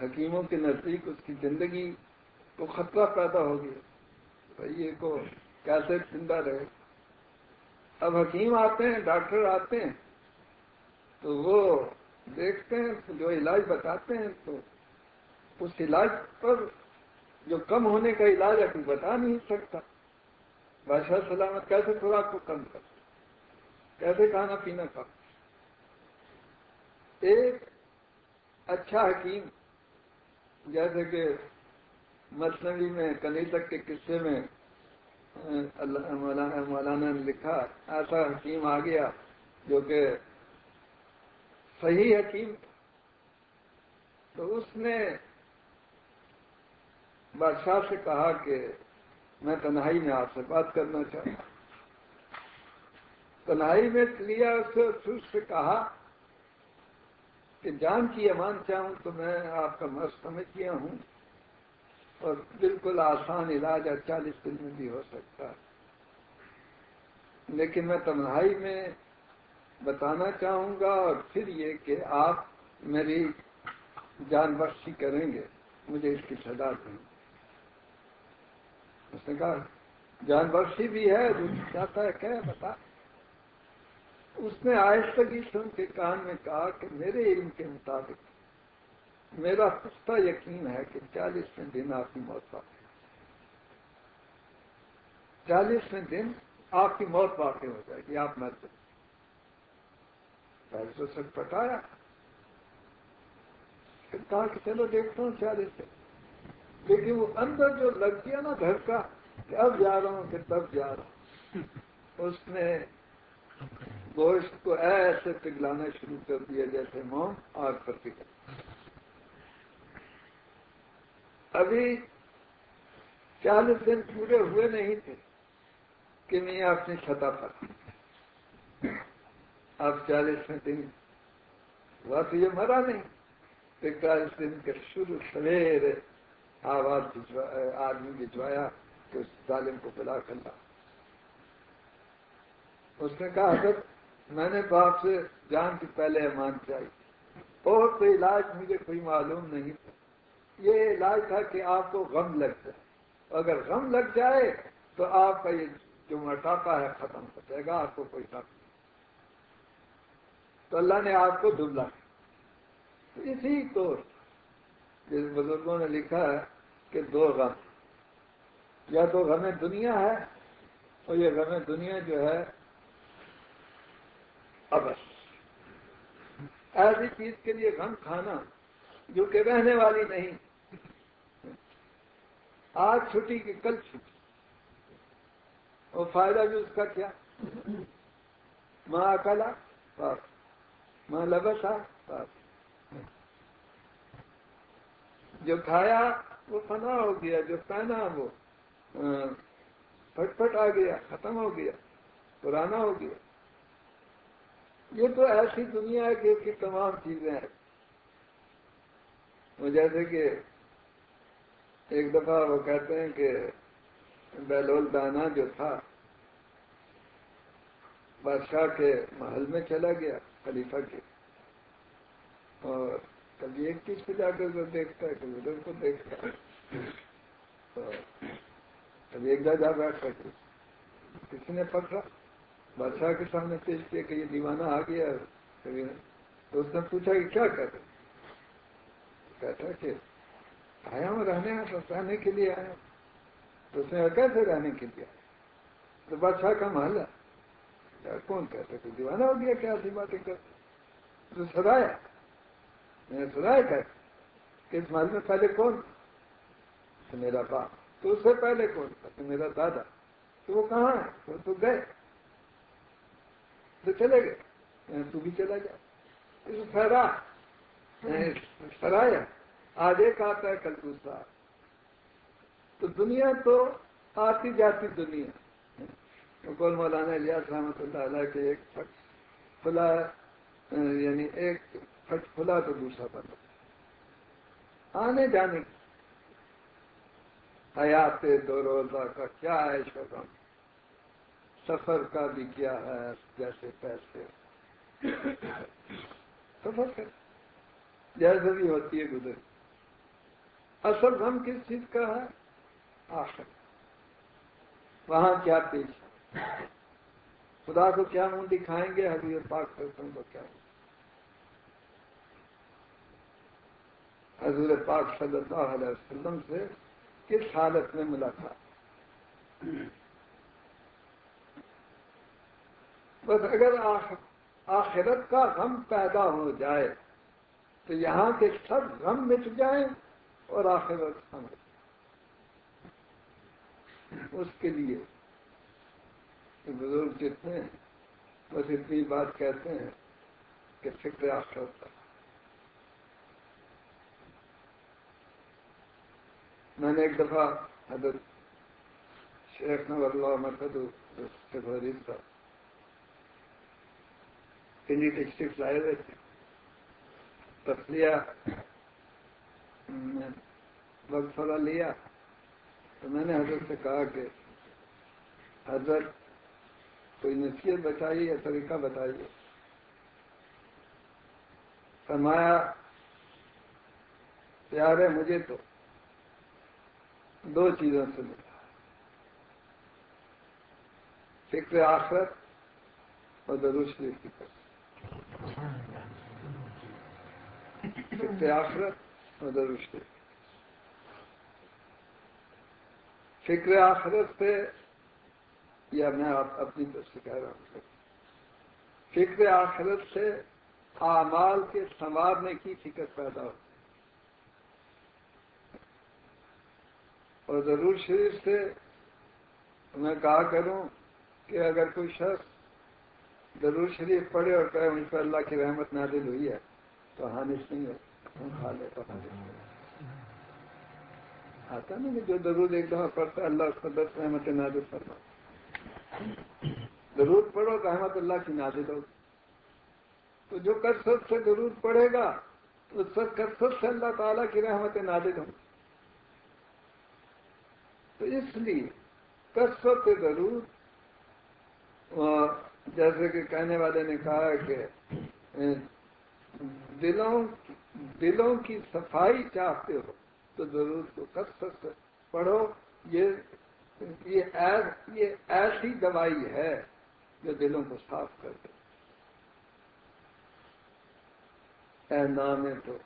A: حکیموں کے نزدیک اس کی زندگی کو خطرہ پیدا ہو گیا بھائی یہ کو کیسے زندہ رہے اب حکیم آتے ہیں ڈاکٹر آتے ہیں تو وہ دیکھتے ہیں جو علاج بتاتے ہیں تو اس علاج پر جو کم ہونے کا علاج ہے بتا نہیں سکتا بادشاہ سلامت کیسے خوراک کو کم کر کیسے کھانا پینا کم ایک اچھا حکیم جیسے کہ مصنوعی میں کنی تک کے قصے میں اللہ مولانا نے لکھا ایسا حکیم آ گیا جو کہ صحیح حکیم تھا تو اس نے بادشاہ سے کہا کہ میں تنہائی میں آپ سے بات کرنا ہوں تنہائی میں لیا سے سوچ سے کہا کہ جان کی امان چاہوں تو میں آپ کا مرض سمجھ گیا ہوں اور بالکل آسان علاج چالیس دن میں بھی ہو سکتا ہے لیکن میں تنہائی میں بتانا چاہوں گا اور پھر یہ کہ آپ میری جان بخشی کریں گے مجھے اس کی سزا دیں اس نے کہا جان بخشی بھی ہے چاہتا ہے کہ بتا اس نے آہستگی ہی سن کے کان میں کہا کہ میرے علم کے مطابق میرا پختہ یقین ہے کہ چالیسویں دن آپ کی موت واقع ہو چالیسویں دن آپ کی موت واقع ہو جائے گی آپ مر ڈاکٹر سے پٹایا کہا کہ چلو دیکھتا ہوں کیا دیتے لیکن وہ اندر جو لگ گیا نا گھر کا کہ اب جا رہا ہوں کہ تب جا رہا ہوں اس نے گوشت کو ایسے پگلانا شروع کر دیا جیسے موم آگ پر پگل ابھی چالیس دن پورے ہوئے نہیں تھے کہ میں اپنی چھتا پر آپ چالیس دن ہوا تو یہ مرا نہیں اکتالیس دن کے شروع سویرے آواز آدمی بھجوایا کہ اس ظالم کو پلا کر لا اس نے کہا حضرت میں نے باپ سے جان کی پہلے چاہی اور کوئی علاج مجھے کوئی معلوم نہیں تھا یہ علاج تھا کہ آپ کو غم لگ جائے اگر غم لگ جائے تو آپ کا یہ جو مٹاپا ہے ختم ہو جائے گا آپ کو کوئی ڈاکٹر نہیں تو اللہ نے آپ کو دبلا اسی طور جس بزرگوں نے لکھا ہے کہ دو غم یا تو غم دنیا ہے اور یہ غم دنیا جو ہے اب ایسی چیز کے لیے غم کھانا جو کہ رہنے والی نہیں آج چھٹی کہ کل چھٹی اور فائدہ بھی اس کا کیا ماں کل بس میں لگا تھا جو کھایا وہ فنا ہو گیا جو پہنا وہ پھٹ پھٹ آ گیا ختم ہو گیا پرانا ہو گیا یہ تو ایسی دنیا ہے کہ اس کی تمام چیزیں ہیں وہ جیسے کہ ایک دفعہ وہ کہتے ہیں کہ بیلول دانا جو تھا بادشاہ کے محل میں چلا گیا خلیفہ کے اور کبھی ایک چیز پہ جا کر دیکھتا ہے کبھی ادھر کو دیکھتا ہے کبھی ایک کسی نے پکڑا بادشاہ کے سامنے پیش کیا کہ یہ دیوانہ آ گیا کبھی تو اس نے پوچھا کہ کیا کر کہتا کہ آیا ہوں رہنے رہنے کے لیے آیا تو اس نے کیسے رہنے کے لیے تو بادشاہ کا محل ہے یار کون کہتا ہے کہ دیوانہ ہو گیا کیا ایسی باتیں کر تو سدایا میں نے سدایا کہ اس مال میں پہلے کون تھا میرا باپ تو اس سے پہلے کون تھا میرا دادا تو وہ کہاں ہے وہ تو گئے تو چلے گئے تو بھی چلا گیا اس سرا سرایا آج ایک آتا ہے کل دوسرا تو دنیا تو آتی جاتی دنیا کون مولانا الیاس رحمۃ اللہ علیہ کے ایک پھٹ کھلا یعنی ایک پھٹ کھلا تو دوسرا بند آنے جانے حیات دو روزہ کا کیا ہے اس کا سفر کا بھی کیا ہے جیسے پیسے سفر کا جیسے بھی ہوتی ہے گزر اصل غم کس چیز کا ہے آخر وہاں کیا پیش خدا کو کیا منہ دکھائیں گے حضور پاک صلی کو کیا ہوں حضور پاک صلی اللہ علیہ وسلم سے کس حالت میں ملا تھا بس اگر آخرت کا غم پیدا ہو جائے تو یہاں کے سب غم مٹ جائیں اور آخرت ہم اس کے لیے کہ بزرگ جتنے ہیں بس اتنی بات کہتے ہیں کہ فکر آخرت کا میں نے ایک دفعہ حضرت شیخ نو اللہ مرکز غریب تھا دلی ڈسٹرکٹ لائے ہوئے تھے تفریح وقت تھوڑا لیا تو میں نے حضرت سے کہا کہ حضرت کوئی نصیحت بتائیے یا طریقہ بتائیے فرمایا پیار ہے مجھے تو دو چیزوں سے ملا فکر آخرت اور دروش کی فکر آخرت اور دروشی فکر آخرت سے میں آپ اپنی رہا ہوں فکر آخرت سے اعمال کے سنوارنے میں کی فکر پیدا ہوتی ہے اور ضرور شریف سے میں کہا کروں کہ اگر کوئی شخص ضرور شریف پڑھے اور کہے مجھ پہ اللہ کی رحمت نادل ہوئی ہے تو حادث نہیں ہے آتا نہیں کہ جو ضرور ایک دفعہ پڑھتا ہے اللہ اس کو دس رحمت فرماتا ہے ضرور پڑھو تو احمد اللہ کی نازل ہوگی تو جو کثرت سے ضرور پڑھے گا سے اللہ تعالیٰ کی رحمت نازل ہوں تو اس لیے کسرت ضرور جیسے کہ کہنے والے نے کہا کہ دلوں دلوں کی صفائی چاہتے ہو تو ضرور کو کسرت سے پڑھو یہ یہ ایسی دوائی ہے جو دلوں کو صاف کر دے اے نام تو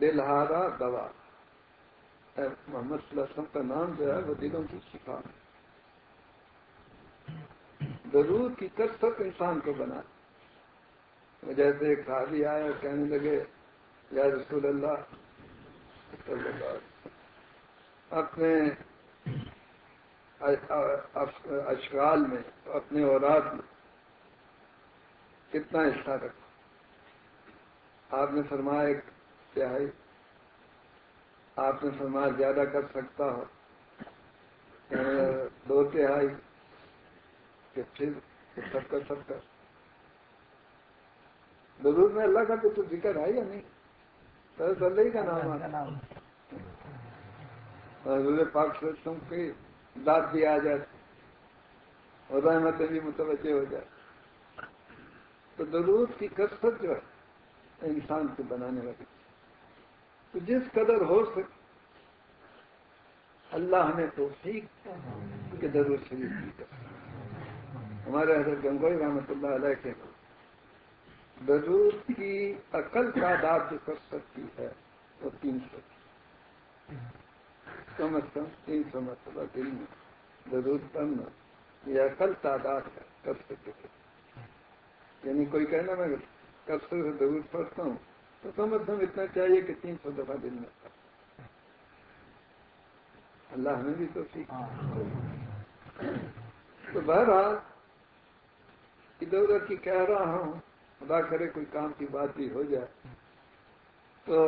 A: دلہارا دوا اے محمد صلی اللہ علیہ وسلم کا نام جو ہے وہ دلوں کی شفا ہے ضرور کی کثرت انسان کو بنا جیسے ایک بھاری آیا اور کہنے لگے یا رسول اللہ اپنے اشغال میں اپنے اولاد میں کتنا حصہ رکھا آپ نے فرمایا آپ نے فرمایا زیادہ کر سکتا ہو دو تہائی پھر سب کر سب کر ضرور میں اللہ کا تو ذکر ہے یا نہیں اللہ ہی کا نام حضور پاک سے تم کہ داد بھی آ جائے اور رحمتیں بھی متوجہ ہو جائے تو درود کی کثرت جو ہے انسان کو بنانے والی تو جس قدر ہو سکے اللہ نے تو ٹھیک کہ درود شریف کی ہمارے حضرت گنگوئی رحمۃ اللہ علیہ کے درود کی عقل تعداد جو کثرت کی ہے وہ تین سو کم از کم تین سو مرتبہ دن میں ضرور پڑھنا یا کل تعداد ہے کب سے یعنی کوئی کہنا میں کب سے ضرور پڑھتا ہوں تو از کم اتنا چاہیے کہ تین سو دفعہ دن میں اللہ نے بھی تو سیکھا تو بہرحال ادھر ادھر کی کہہ رہا ہوں خدا کرے کوئی کام کی بات بھی ہو جائے تو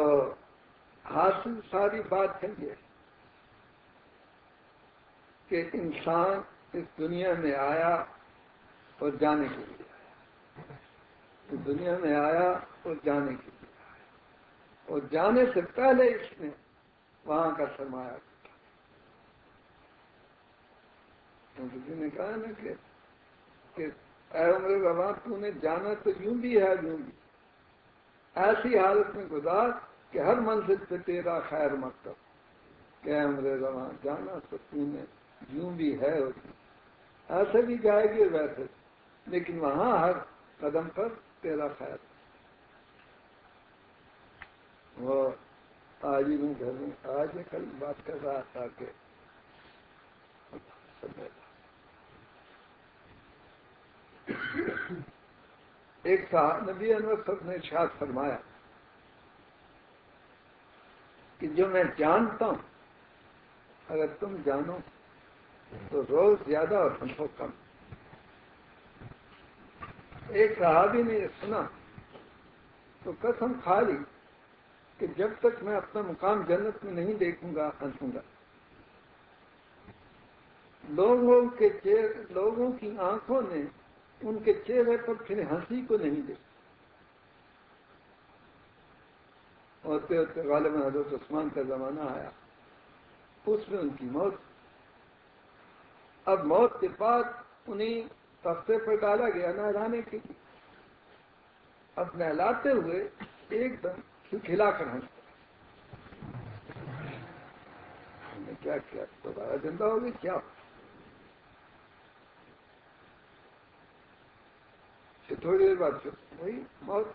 A: حاصل ساری بات ہے یہ کہ انسان اس دنیا میں آیا اور جانے کے لیے اس دنیا میں آیا اور جانے کے لیے اور جانے سے پہلے اس نے وہاں کا سرمایہ کسی جی نے کہا نا کہ اے عمر بابا تو نے جانا تو یوں بھی ہے یوں بھی ایسی حالت میں گزار کہ ہر منزل سے تیرا خیر مکتب کہ عمر بابا جانا تو تم نے یوں بھی ہے ایسے بھی جائے گی ویسے لیکن وہاں ہر قدم پر تیرا خیال وہ آج ہی گھر میں آج میں کل بات کر رہا تھا کہ ایک صاحب نبی انور شاد فرمایا کہ جو میں جانتا ہوں اگر تم جانو تو روز زیادہ اور ہم کو کم ایک صحابی نے یہ سنا تو قسم کھا لی کہ جب تک میں اپنا مقام جنت میں نہیں دیکھوں گا ہنسوں گا لوگوں کے چہرے لوگوں کی آنکھوں نے ان کے چہرے پر پھر ہنسی کو نہیں دیکھا اور پھر غالب حضرت عثمان کا زمانہ آیا اس میں ان کی موت اب موت کے بعد انہیں تختے پر ڈالا گیا نہرانے کے لیے اب نہلاتے ہوئے ایک دم کھلا کر ہم نے کیا کیا دوبارہ زندہ ہوگی کیا تھوڑی دیر بعد وہی موت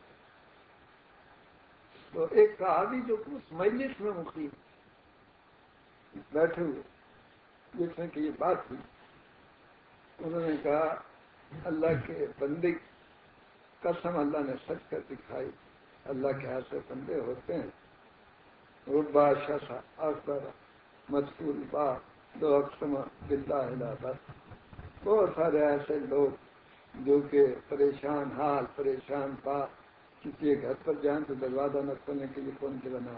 A: تو ایک صحابی جو اس مجلس میں مقیم بیٹھے ہوئے جس نے کہ یہ بات ہوئی انہوں نے کہا اللہ کے بندے قسم اللہ نے سچ کر دکھائی اللہ کے ایسے بندے ہوتے ہیں بادشاہ سا اکبر مذکور با دو اقسم بلّہ ہلا بہت سارے ایسے لوگ جو کہ پریشان حال پریشان پا کسی گھر پر جائیں تو دروازہ نہ کھولنے کے لیے کون بنا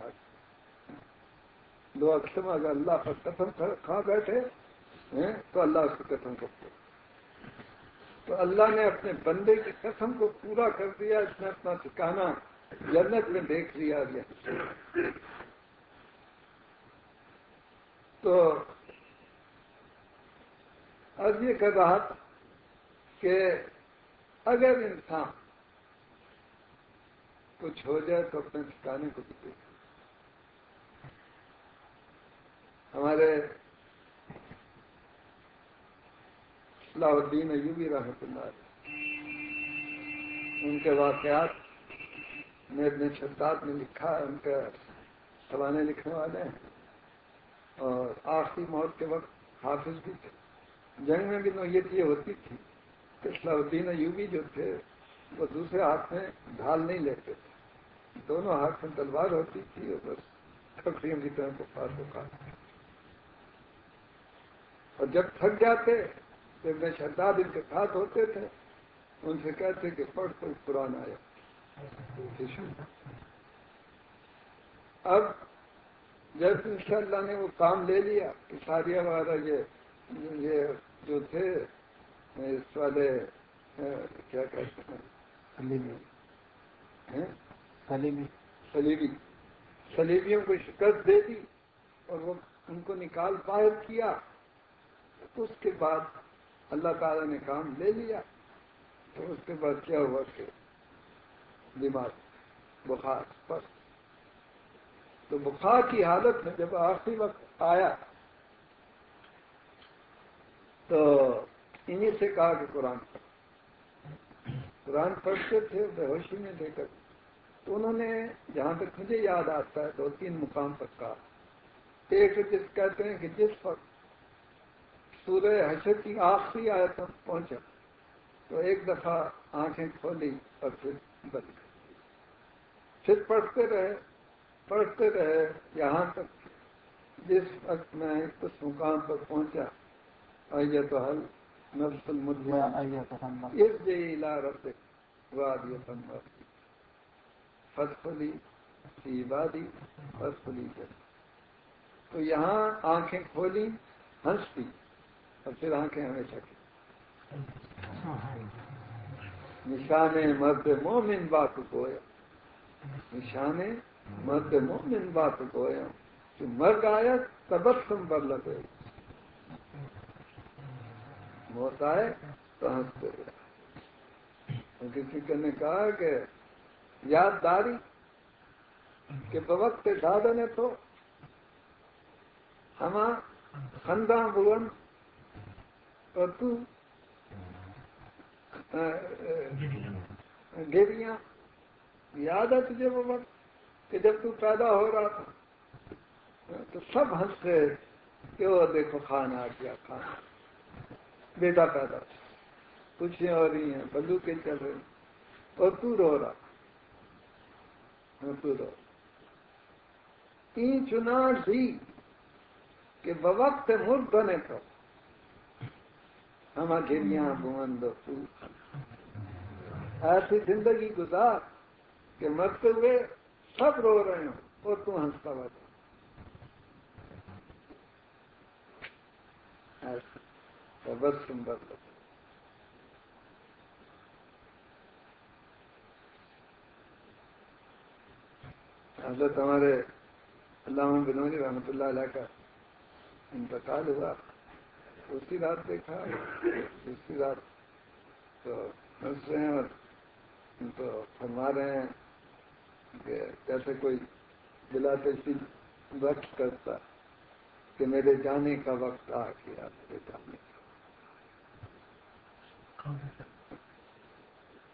A: دو اقسم اگر اللہ پر قسم کھا بیٹھے تو اللہ اس کو قسم کرتے تو اللہ نے اپنے بندے کی قسم کو پورا کر دیا اس نے اپنا ٹھکانا جنت میں دیکھ لیا گیا تو اب یہ کر رہا تھا کہ اگر انسان کچھ ہو جائے تو اپنے ٹھکانے کو بھی دیکھ ہمارے صلاح الدین ایوبی رحمت اللہ ان کے واقعات میں اپنے شداد میں لکھا ہے ان کے سوانے لکھنے والے ہیں اور آخری موت کے وقت حافظ بھی تھے جنگ میں بھی نوعیت یہ ہوتی تھی کہ صلاح الدین ایوبی جو تھے وہ دوسرے ہاتھ میں ڈھال نہیں لیتے تھے دونوں ہاتھ میں تلوار ہوتی تھی اور بس کی طرح کو پاس کھاتے اور جب تھک جاتے ان کے ساتھ ہوتے تھے ان سے کہتے کہ پڑھ کوئی قرآن آیا اب جب ان شاء اللہ نے وہ کام لے لیا کہ اشاریہ وغیرہ یہ یہ جو تھے اس والے کیا کہتے ہیں سلیبی سلیبی سلیبیوں کو شکست دے دی اور وہ ان کو نکال باہر کیا اس کے بعد اللہ تعالیٰ نے کام لے لیا تو اس کے بعد کیا ہوا کہ دماغ بخار پس تو بخار کی حالت میں جب آخری وقت آیا تو انہیں سے کہا کہ قرآن قرآن پڑھتے تھے بے ہوشی میں لے کر تو انہوں نے جہاں تک مجھے یاد آتا ہے دو تین مقام پر کہا ایک جس کہتے ہیں کہ جس وقت سورہ حشر کی آخری آیا تک پہنچا تو ایک دفعہ آنکھیں کھولی اور پھر بند کر پھر پڑھتے رہے پڑھتے رہے یہاں تک جس وقت میں اس مقام پر پہنچا آئیے تو حل نفس مل اس علاقے وہ فصلی سی وادی فصلی تو یہاں آنکھیں کھولی ہنسی اور پھر آنکھیں ہمیشہ کی نشان مرد مومن بات گویا نشان مرد مومن بات گویا کہ مرد آیا تبسم پر لگے موت آئے تو ہنستے گیا کسی کے نے کہا کہ یادداری کہ بوقت دادا نے تو ہم خندہ بلند پرتو گیریاں یاد ہے تجھے وہ وقت کہ جب تو پیدا ہو رہا تھا تو سب ہنس رہے کہ وہ دیکھو خان آ گیا خان بیٹا پیدا کچھ ہو رہی ہیں بندوقیں چل رہی ہیں اور تو رو رہا تو رو چنا سی کہ بوقت مرد بنے کرو ہم اکھی بند ایسی زندگی گزار کہ مرتے ہوئے سب رو رہے ہوں اور تم ہنستا ہوا جا بس تم بس حضرت ہمارے اللہ رحمۃ اللہ علیہ کا انتقال ہوا اسی رات دیکھا اسی رات تو ہنس رہے ہیں اور تو فرما رہے ہیں کہ جیسے کوئی بلا تشدد وقت کرتا کہ میرے جانے کا وقت آ گیا میرے جانے کا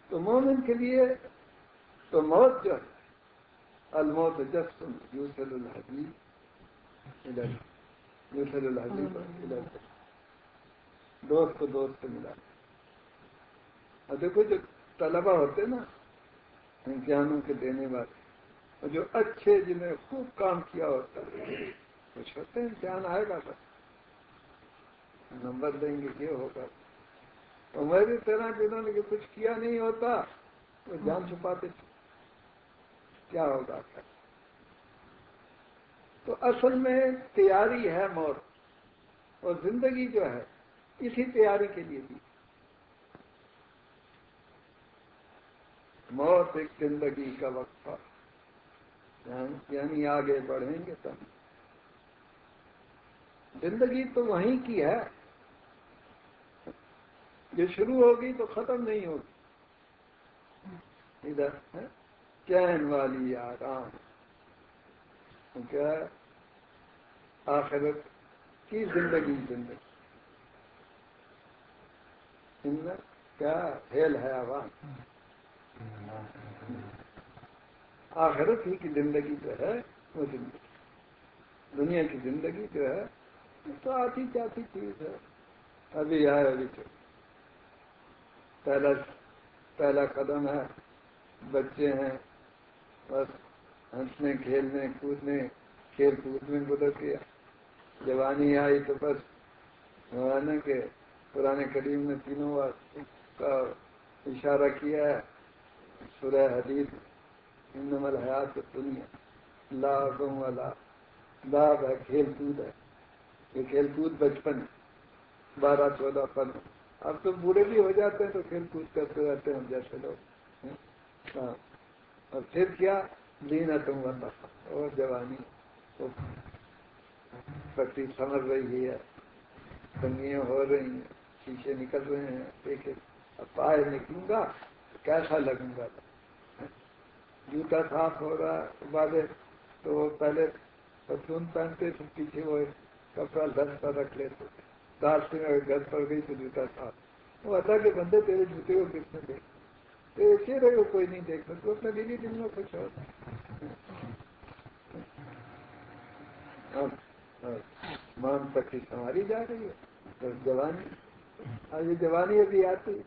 A: تو مومن کے لیے تو موت جو ہے الموت جسم یوسل الحبیب یوسل الحبیب دوست کو دوست سے ملا اور دیکھو جو طلبا ہوتے نا امتحانوں کے دینے والے اور جو اچھے جنہیں خوب کام کیا ہوتا ہے کچھ ہوتے ہیں امتحان آئے گا سر نمبر دیں گے یہ ہوگا تو میری طرح جنہوں نے کچھ کیا نہیں ہوتا وہ جان چھپاتے کیا ہوگا سر تو اصل میں تیاری ہے مور اور زندگی جو ہے اسی تیاری کے لیے دی موت ایک زندگی کا وقفہ یعنی آگے بڑھیں گے تب زندگی تو وہیں کی ہے یہ شروع ہوگی تو ختم نہیں ہوگی ادھر چین والی آرام کیا آخرت کی زندگی زندگی کیا کھیل ہے آواز آخرت ہی کی زندگی جو ہے وہ زندگی دنیا کی زندگی جو ہے تو آتی جاتی چیز ہے ابھی ابھی پہلا پہلا قدم ہے بچے ہیں بس ہنسنے کھیلنے کودنے کھیل کود میں گزر کیا جوانی آئی تو بس جوانے کے پرانے کریم نے تینوں کا اشارہ کیا ہے سورہ دنیا لا گم والا یہ کھیل کود بچپن بارہ چودہ پن اب تو بوڑھے بھی ہو جاتے ہیں تو کھیل کود کرتے رہتے ہیں جیسے لوگ ہاں۔ اور پھر کیا لینا تم بندہ اور جوانی سمجھ رہی ہے تنگیاں ہو رہی ہیں شیشے نکل رہے ہیں دیکھے اب باہر نکلوں گا کیسا لگوں گا جوتا صاف ہو رہا بعد تو وہ پہلے پرچون پہنتے تھے پیچھے وہ کپڑا دس پر رکھ لیتے دار سے اگر گھر پڑ گئی تو جوتا صاف وہ اتا کہ بندے تیرے جوتے کو کس نے دیکھتے تو ایسے رہے وہ کوئی نہیں دیکھ سکتے اپنے دلی دن میں خوش ہوتا مان تک ہماری جا رہی ہے جوانی ابھی یہ جوانی ابھی آتی